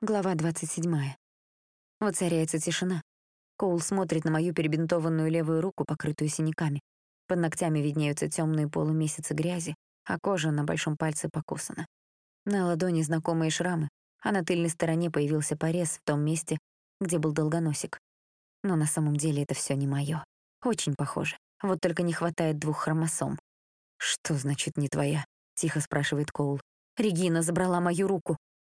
Глава 27. Воцаряется тишина. Коул смотрит на мою перебинтованную левую руку, покрытую синяками. Под ногтями виднеются темные полумесяцы грязи, а кожа на большом пальце покусана. На ладони знакомые шрамы, а на тыльной стороне появился порез в том месте, где был долгоносик. Но на самом деле это все не мое. Очень похоже. Вот только не хватает двух хромосом. «Что значит «не твоя»?» — тихо спрашивает Коул. «Регина забрала мою руку»,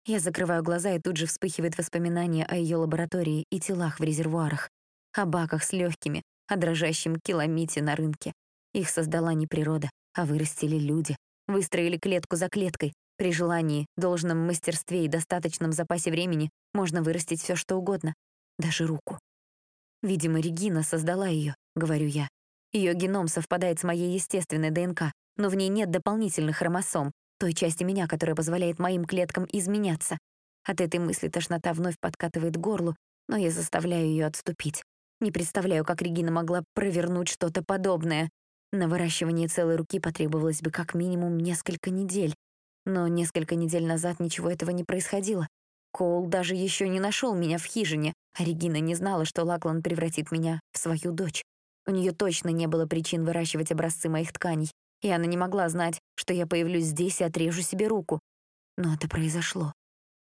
я закрываю глаза, и тут же вспыхивает воспоминание о ее лаборатории и телах в резервуарах, о баках с легкими, о дрожащем киломите на рынке. Их создала не природа, а вырастили люди. Выстроили клетку за клеткой. При желании, должном мастерстве и достаточном запасе времени можно вырастить все что угодно, даже руку. Видимо, Регина создала ее, говорю я. Ее геном совпадает с моей естественной ДНК, но в ней нет дополнительных хромосом, той части меня, которая позволяет моим клеткам изменяться. От этой мысли тошнота вновь подкатывает горлу, но я заставляю ее отступить. Не представляю, как Регина могла провернуть что-то подобное. На выращивание целой руки потребовалось бы как минимум несколько недель. Но несколько недель назад ничего этого не происходило. Коул даже еще не нашел меня в хижине, а Регина не знала, что Лаклан превратит меня в свою дочь. У нее точно не было причин выращивать образцы моих тканей и она не могла знать, что я появлюсь здесь и отрежу себе руку. Но это произошло.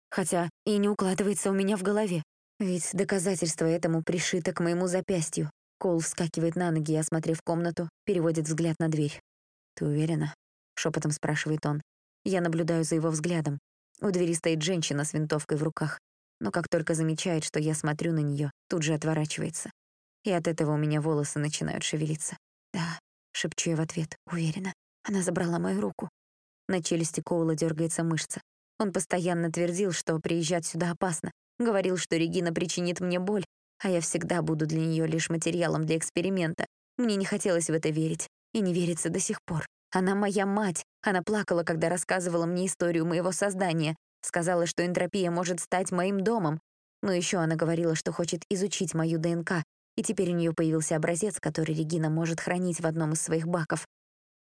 Хотя и не укладывается у меня в голове. Ведь доказательство этому пришито к моему запястью. Кол вскакивает на ноги и, осмотрев комнату, переводит взгляд на дверь. «Ты уверена?» — шепотом спрашивает он. Я наблюдаю за его взглядом. У двери стоит женщина с винтовкой в руках. Но как только замечает, что я смотрю на нее, тут же отворачивается. И от этого у меня волосы начинают шевелиться. Да, Шепчу я в ответ, уверена. Она забрала мою руку. На челюсти Коула дергается мышца. Он постоянно твердил, что приезжать сюда опасно. Говорил, что Регина причинит мне боль, а я всегда буду для нее лишь материалом для эксперимента. Мне не хотелось в это верить. И не верится до сих пор. Она моя мать. Она плакала, когда рассказывала мне историю моего создания. Сказала, что энтропия может стать моим домом. Но еще она говорила, что хочет изучить мою ДНК и теперь у нее появился образец, который Регина может хранить в одном из своих баков.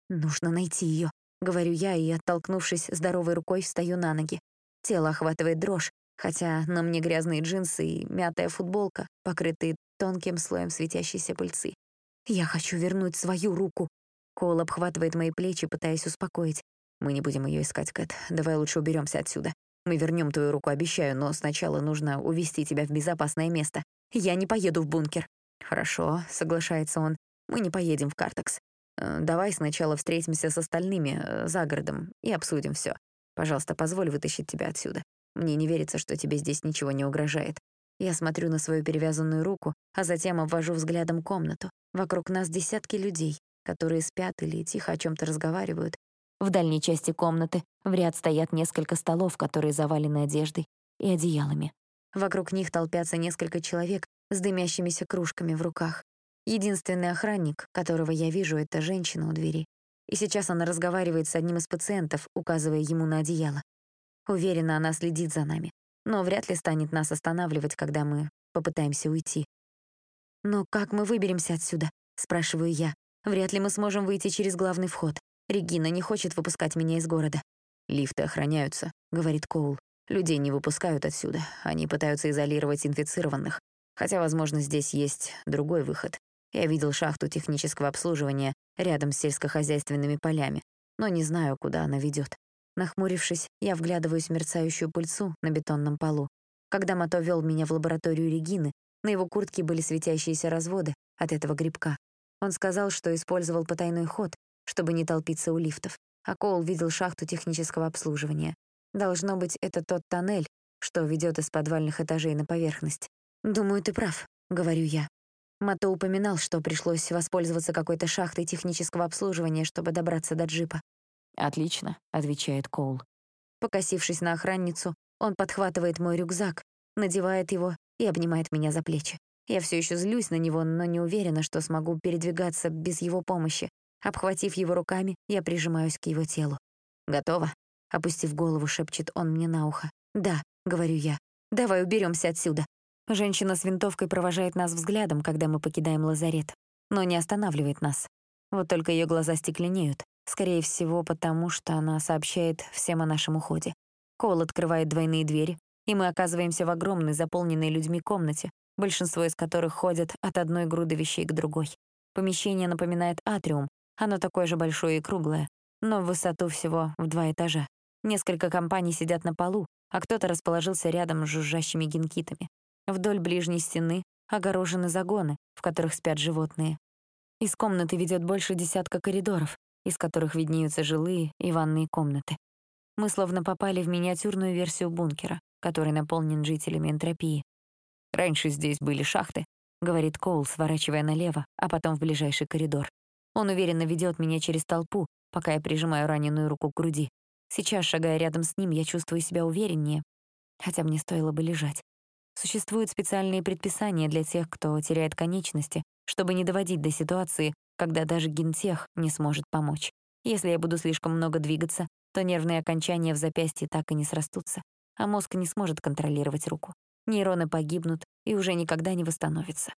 «Нужно найти ее», — говорю я, и, оттолкнувшись здоровой рукой, встаю на ноги. Тело охватывает дрожь, хотя на мне грязные джинсы и мятая футболка, покрытые тонким слоем светящейся пыльцы. «Я хочу вернуть свою руку». Коул обхватывает мои плечи, пытаясь успокоить. «Мы не будем ее искать, Кэт. Давай лучше уберемся отсюда. Мы вернем твою руку, обещаю, но сначала нужно увести тебя в безопасное место. Я не поеду в бункер». «Хорошо», — соглашается он. «Мы не поедем в Картекс. Э, давай сначала встретимся с остальными э, за городом и обсудим все. Пожалуйста, позволь вытащить тебя отсюда. Мне не верится, что тебе здесь ничего не угрожает. Я смотрю на свою перевязанную руку, а затем обвожу взглядом комнату. Вокруг нас десятки людей, которые спят или тихо о чем то разговаривают. В дальней части комнаты в ряд стоят несколько столов, которые завалены одеждой и одеялами. Вокруг них толпятся несколько человек с дымящимися кружками в руках. Единственный охранник, которого я вижу, — это женщина у двери. И сейчас она разговаривает с одним из пациентов, указывая ему на одеяло. Уверена, она следит за нами, но вряд ли станет нас останавливать, когда мы попытаемся уйти. «Но как мы выберемся отсюда?» — спрашиваю я. «Вряд ли мы сможем выйти через главный вход. Регина не хочет выпускать меня из города». «Лифты охраняются», — говорит Коул. Людей не выпускают отсюда. Они пытаются изолировать инфицированных. Хотя, возможно, здесь есть другой выход. Я видел шахту технического обслуживания рядом с сельскохозяйственными полями, но не знаю, куда она ведет. Нахмурившись, я вглядываюсь в мерцающую пыльцу на бетонном полу. Когда Мато вел меня в лабораторию Регины, на его куртке были светящиеся разводы от этого грибка. Он сказал, что использовал потайной ход, чтобы не толпиться у лифтов, а Коул видел шахту технического обслуживания. Должно быть, это тот тоннель, что ведет из подвальных этажей на поверхность. «Думаю, ты прав», — говорю я. Мато упоминал, что пришлось воспользоваться какой-то шахтой технического обслуживания, чтобы добраться до джипа. «Отлично», — отвечает Коул. Покосившись на охранницу, он подхватывает мой рюкзак, надевает его и обнимает меня за плечи. Я все еще злюсь на него, но не уверена, что смогу передвигаться без его помощи. Обхватив его руками, я прижимаюсь к его телу. «Готово?» Опустив голову, шепчет он мне на ухо. «Да», — говорю я. «Давай уберемся отсюда». Женщина с винтовкой провожает нас взглядом, когда мы покидаем лазарет, но не останавливает нас. Вот только ее глаза стекленеют, скорее всего, потому что она сообщает всем о нашем уходе. Кол открывает двойные двери, и мы оказываемся в огромной, заполненной людьми комнате, большинство из которых ходят от одной груды вещей к другой. Помещение напоминает атриум, оно такое же большое и круглое, но в высоту всего в два этажа. Несколько компаний сидят на полу, а кто-то расположился рядом с жужжащими генкитами. Вдоль ближней стены огорожены загоны, в которых спят животные. Из комнаты ведет больше десятка коридоров, из которых виднеются жилые и ванные комнаты. Мы словно попали в миниатюрную версию бункера, который наполнен жителями энтропии. «Раньше здесь были шахты», — говорит Коул, сворачивая налево, а потом в ближайший коридор. Он уверенно ведет меня через толпу, пока я прижимаю раненую руку к груди. Сейчас, шагая рядом с ним, я чувствую себя увереннее, хотя мне стоило бы лежать. Существуют специальные предписания для тех, кто теряет конечности, чтобы не доводить до ситуации, когда даже гентех не сможет помочь. Если я буду слишком много двигаться, то нервные окончания в запястье так и не срастутся, а мозг не сможет контролировать руку. Нейроны погибнут и уже никогда не восстановятся.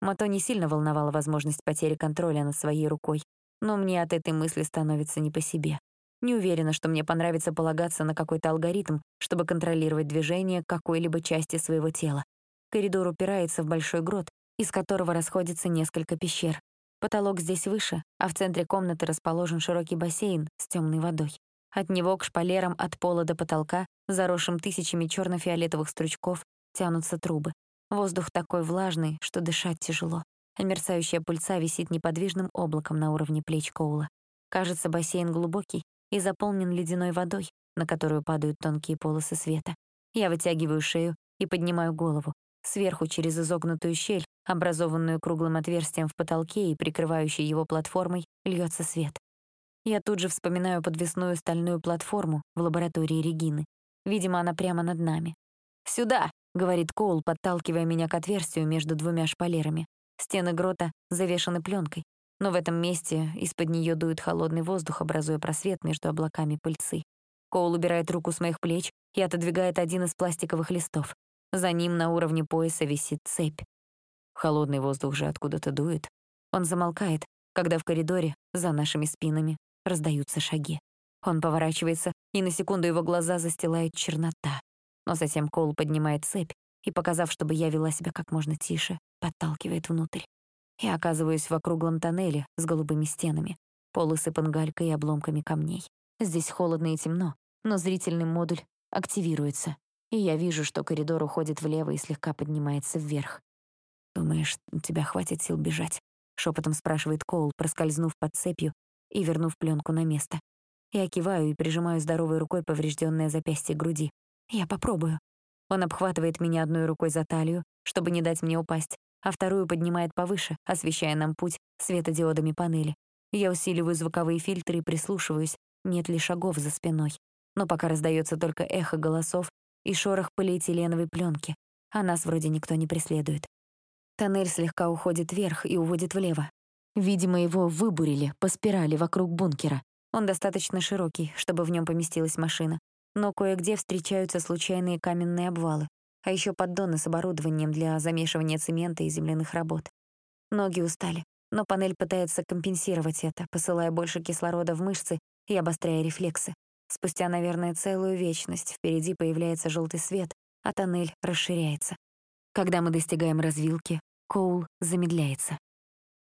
Мато не сильно волновала возможность потери контроля над своей рукой, но мне от этой мысли становится не по себе. Не уверена, что мне понравится полагаться на какой-то алгоритм, чтобы контролировать движение какой-либо части своего тела. Коридор упирается в большой грот, из которого расходится несколько пещер. Потолок здесь выше, а в центре комнаты расположен широкий бассейн с темной водой. От него к шпалерам от пола до потолка, заросшим тысячами черно-фиолетовых стручков, тянутся трубы. Воздух такой влажный, что дышать тяжело, а мерцающая пыльца висит неподвижным облаком на уровне плеч Коула. Кажется, бассейн глубокий, и заполнен ледяной водой, на которую падают тонкие полосы света. Я вытягиваю шею и поднимаю голову. Сверху через изогнутую щель, образованную круглым отверстием в потолке и прикрывающей его платформой, льется свет. Я тут же вспоминаю подвесную стальную платформу в лаборатории Регины. Видимо, она прямо над нами. «Сюда!» — говорит Коул, подталкивая меня к отверстию между двумя шпалерами. Стены грота завешаны пленкой но в этом месте из-под нее дует холодный воздух, образуя просвет между облаками пыльцы. Коул убирает руку с моих плеч и отодвигает один из пластиковых листов. За ним на уровне пояса висит цепь. Холодный воздух же откуда-то дует. Он замолкает, когда в коридоре, за нашими спинами, раздаются шаги. Он поворачивается, и на секунду его глаза застилает чернота. Но затем Коул поднимает цепь и, показав, чтобы я вела себя как можно тише, подталкивает внутрь. Я оказываюсь в округлом тоннеле с голубыми стенами, пол усыпан галькой и обломками камней. Здесь холодно и темно, но зрительный модуль активируется, и я вижу, что коридор уходит влево и слегка поднимается вверх. «Думаешь, у тебя хватит сил бежать?» — шепотом спрашивает Коул, проскользнув под цепью и вернув пленку на место. Я киваю и прижимаю здоровой рукой поврежденное запястье груди. «Я попробую». Он обхватывает меня одной рукой за талию, чтобы не дать мне упасть, а вторую поднимает повыше, освещая нам путь светодиодами панели. Я усиливаю звуковые фильтры и прислушиваюсь, нет ли шагов за спиной. Но пока раздается только эхо голосов и шорох полиэтиленовой пленки, а нас вроде никто не преследует. Тоннель слегка уходит вверх и уводит влево. Видимо, его выбурили по спирали вокруг бункера. Он достаточно широкий, чтобы в нем поместилась машина. Но кое-где встречаются случайные каменные обвалы, а еще поддоны с оборудованием для замешивания цемента и земляных работ. Ноги устали, но панель пытается компенсировать это, посылая больше кислорода в мышцы и обостряя рефлексы. Спустя, наверное, целую вечность впереди появляется желтый свет, а тоннель расширяется. Когда мы достигаем развилки, Коул замедляется.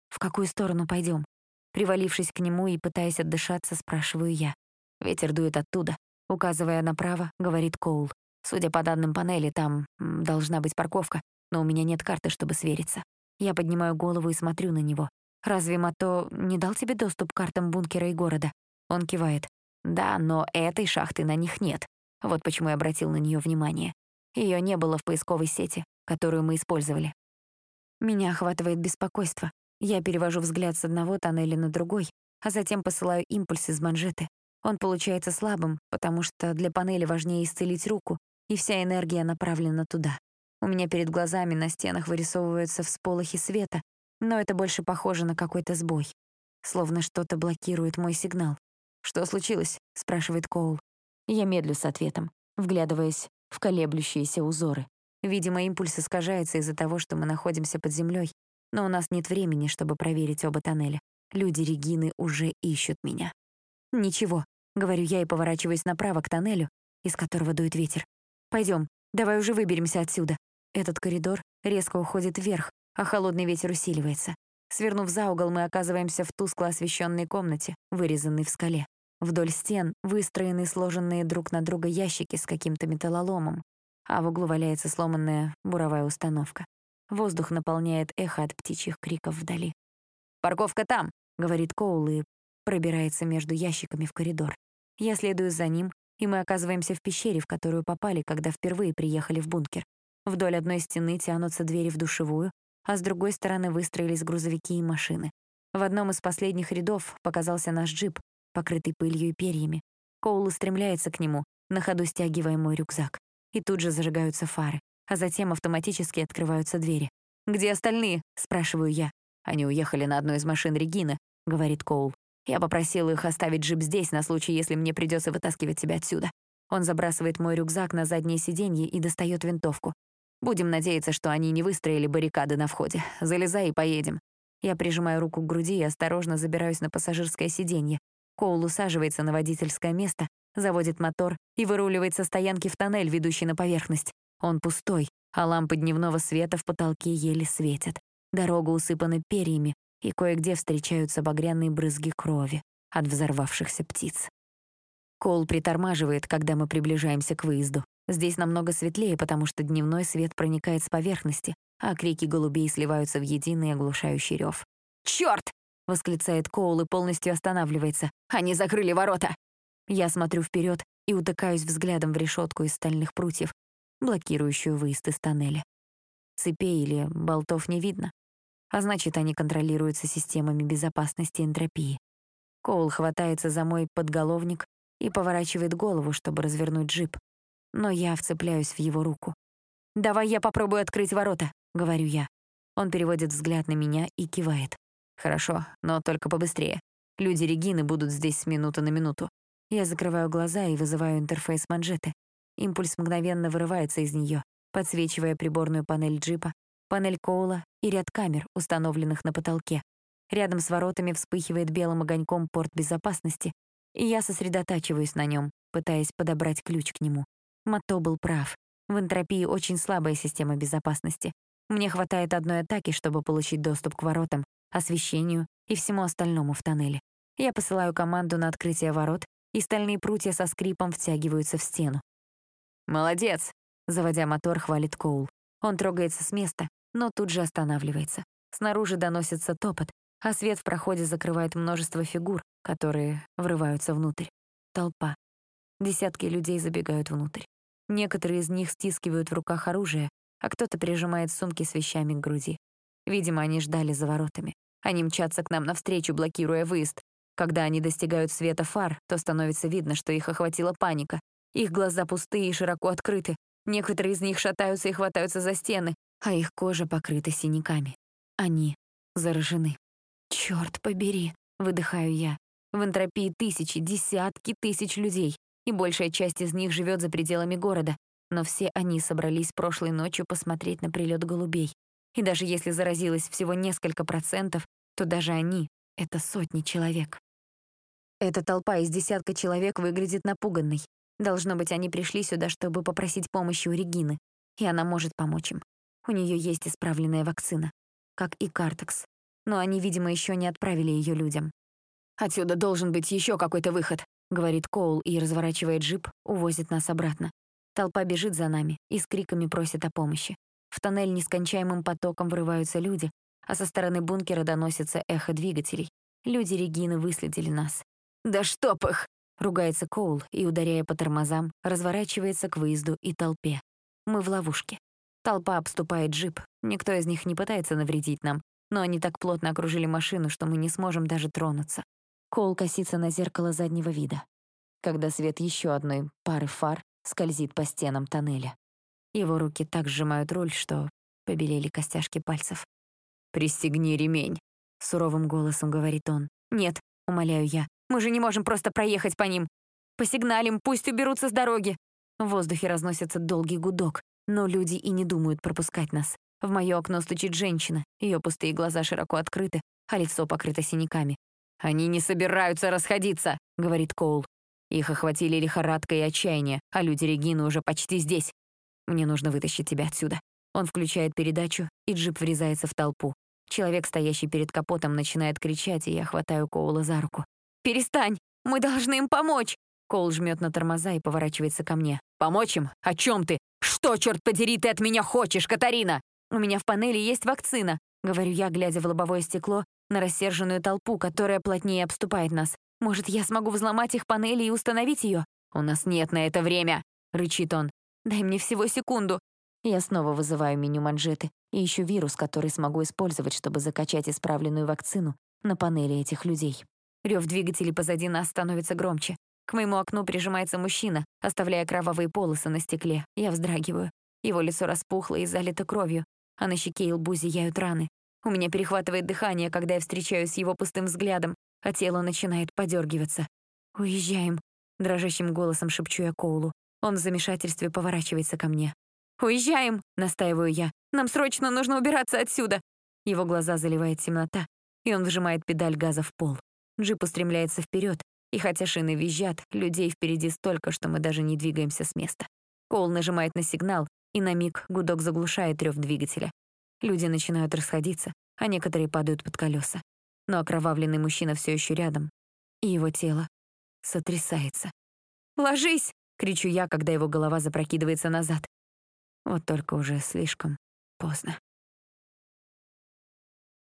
«В какую сторону пойдем? Привалившись к нему и пытаясь отдышаться, спрашиваю я. Ветер дует оттуда. Указывая направо, говорит Коул. Судя по данным панели, там должна быть парковка, но у меня нет карты, чтобы свериться. Я поднимаю голову и смотрю на него. «Разве Мато не дал тебе доступ к картам бункера и города?» Он кивает. «Да, но этой шахты на них нет. Вот почему я обратил на нее внимание. Ее не было в поисковой сети, которую мы использовали. Меня охватывает беспокойство. Я перевожу взгляд с одного тоннеля на другой, а затем посылаю импульс из манжеты. Он получается слабым, потому что для панели важнее исцелить руку, и вся энергия направлена туда. У меня перед глазами на стенах вырисовываются всполохи света, но это больше похоже на какой-то сбой. Словно что-то блокирует мой сигнал. «Что случилось?» — спрашивает Коул. Я медлю с ответом, вглядываясь в колеблющиеся узоры. Видимо, импульс искажается из-за того, что мы находимся под землей, но у нас нет времени, чтобы проверить оба тоннеля. Люди Регины уже ищут меня. «Ничего», — говорю я и поворачиваюсь направо к тоннелю, из которого дует ветер. Пойдем, Давай уже выберемся отсюда. Этот коридор резко уходит вверх, а холодный ветер усиливается. Свернув за угол, мы оказываемся в тускло освещенной комнате, вырезанной в скале. Вдоль стен выстроены сложенные друг на друга ящики с каким-то металлоломом, а в углу валяется сломанная буровая установка. Воздух наполняет эхо от птичьих криков вдали. «Парковка там!» — говорит Коул и пробирается между ящиками в коридор. Я следую за ним, и мы оказываемся в пещере, в которую попали, когда впервые приехали в бункер. Вдоль одной стены тянутся двери в душевую, а с другой стороны выстроились грузовики и машины. В одном из последних рядов показался наш джип, покрытый пылью и перьями. Коул устремляется к нему, на ходу стягивая мой рюкзак. И тут же зажигаются фары, а затем автоматически открываются двери. «Где остальные?» — спрашиваю я. «Они уехали на одной из машин Регины», — говорит Коул. «Я попросил их оставить джип здесь на случай, если мне придется вытаскивать тебя отсюда». Он забрасывает мой рюкзак на заднее сиденье и достает винтовку. Будем надеяться, что они не выстроили баррикады на входе. Залезай и поедем. Я прижимаю руку к груди и осторожно забираюсь на пассажирское сиденье. Коул усаживается на водительское место, заводит мотор и выруливает со стоянки в тоннель, ведущий на поверхность. Он пустой, а лампы дневного света в потолке еле светят. Дорога усыпана перьями, и кое-где встречаются багряные брызги крови от взорвавшихся птиц. Коул притормаживает, когда мы приближаемся к выезду. Здесь намного светлее, потому что дневной свет проникает с поверхности, а крики голубей сливаются в единый оглушающий рев. «Чёрт!» — восклицает Коул и полностью останавливается. «Они закрыли ворота!» Я смотрю вперед и утыкаюсь взглядом в решетку из стальных прутьев, блокирующую выезд из тоннеля. Цепей или болтов не видно, а значит, они контролируются системами безопасности энтропии. Коул хватается за мой подголовник и поворачивает голову, чтобы развернуть джип, но я вцепляюсь в его руку. «Давай я попробую открыть ворота», — говорю я. Он переводит взгляд на меня и кивает. «Хорошо, но только побыстрее. Люди Регины будут здесь с минуты на минуту». Я закрываю глаза и вызываю интерфейс манжеты. Импульс мгновенно вырывается из нее, подсвечивая приборную панель джипа, панель Коула и ряд камер, установленных на потолке. Рядом с воротами вспыхивает белым огоньком порт безопасности, и я сосредотачиваюсь на нем, пытаясь подобрать ключ к нему. Мато был прав. В энтропии очень слабая система безопасности. Мне хватает одной атаки, чтобы получить доступ к воротам, освещению и всему остальному в тоннеле. Я посылаю команду на открытие ворот, и стальные прутья со скрипом втягиваются в стену. «Молодец!» — заводя мотор, хвалит Коул. Он трогается с места, но тут же останавливается. Снаружи доносится топот, а свет в проходе закрывает множество фигур, которые врываются внутрь. Толпа. Десятки людей забегают внутрь. Некоторые из них стискивают в руках оружие, а кто-то прижимает сумки с вещами к груди. Видимо, они ждали за воротами. Они мчатся к нам навстречу, блокируя выезд. Когда они достигают света фар, то становится видно, что их охватила паника. Их глаза пустые и широко открыты. Некоторые из них шатаются и хватаются за стены, а их кожа покрыта синяками. Они заражены. «Чёрт побери!» — выдыхаю я. В энтропии тысячи, десятки тысяч людей и большая часть из них живет за пределами города, но все они собрались прошлой ночью посмотреть на прилет голубей. И даже если заразилось всего несколько процентов, то даже они — это сотни человек. Эта толпа из десятка человек выглядит напуганной. Должно быть, они пришли сюда, чтобы попросить помощи у Регины, и она может помочь им. У нее есть исправленная вакцина, как и Картекс, но они, видимо, еще не отправили ее людям. Отсюда должен быть еще какой-то выход, говорит Коул и, разворачивая джип, увозит нас обратно. Толпа бежит за нами и с криками просит о помощи. В тоннель нескончаемым потоком врываются люди, а со стороны бункера доносится эхо двигателей. Люди Регины выследили нас. «Да чтоб их!» — ругается Коул и, ударяя по тормозам, разворачивается к выезду и толпе. Мы в ловушке. Толпа обступает джип. Никто из них не пытается навредить нам, но они так плотно окружили машину, что мы не сможем даже тронуться. Коул косится на зеркало заднего вида, когда свет еще одной пары фар скользит по стенам тоннеля. Его руки так сжимают руль, что побелели костяшки пальцев. «Пристегни ремень», — суровым голосом говорит он. «Нет», — умоляю я, — «мы же не можем просто проехать по ним. Посигналим, пусть уберутся с дороги». В воздухе разносится долгий гудок, но люди и не думают пропускать нас. В моё окно стучит женщина, ее пустые глаза широко открыты, а лицо покрыто синяками. «Они не собираются расходиться», — говорит Коул. Их охватили лихорадка и отчаяние, а люди Регины уже почти здесь. Мне нужно вытащить тебя отсюда». Он включает передачу, и джип врезается в толпу. Человек, стоящий перед капотом, начинает кричать, и я хватаю Коула за руку. «Перестань! Мы должны им помочь!» Коул жмет на тормоза и поворачивается ко мне. «Помочь им? О чем ты? Что, черт подери, ты от меня хочешь, Катарина?» «У меня в панели есть вакцина», — говорю я, глядя в лобовое стекло на рассерженную толпу, которая плотнее обступает нас. «Может, я смогу взломать их панели и установить ее?» «У нас нет на это время», — рычит он. «Дай мне всего секунду». Я снова вызываю меню манжеты и ищу вирус, который смогу использовать, чтобы закачать исправленную вакцину на панели этих людей. Рев двигателей позади нас становится громче. К моему окну прижимается мужчина, оставляя кровавые полосы на стекле. Я вздрагиваю. Его лицо распухло и залито кровью, а на щеке и лбу зияют раны. У меня перехватывает дыхание, когда я встречаюсь с его пустым взглядом, а тело начинает подергиваться. «Уезжаем», — дрожащим голосом шепчу я Коулу. Он в замешательстве поворачивается ко мне. «Уезжаем!» — настаиваю я. «Нам срочно нужно убираться отсюда!» Его глаза заливает темнота, и он вжимает педаль газа в пол. Джип устремляется вперед, и хотя шины визжат, людей впереди столько, что мы даже не двигаемся с места. Коул нажимает на сигнал, и на миг гудок заглушает рев двигателя. Люди начинают расходиться, а некоторые падают под колеса. Но окровавленный мужчина все еще рядом, и его тело сотрясается. «Ложись!» — кричу я, когда его голова запрокидывается назад. Вот только уже слишком поздно.